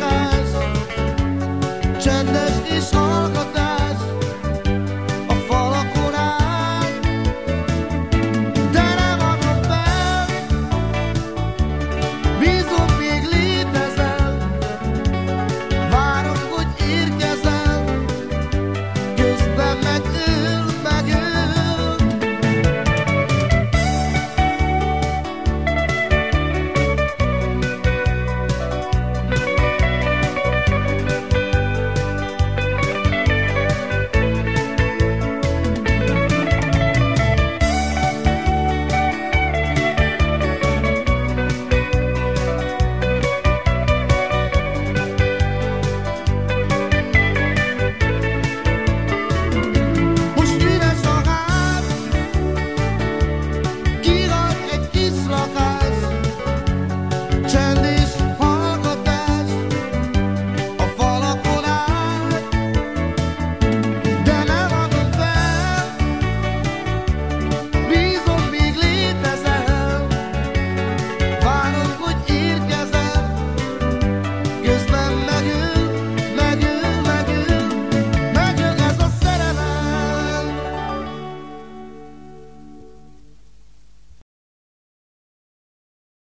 Bye.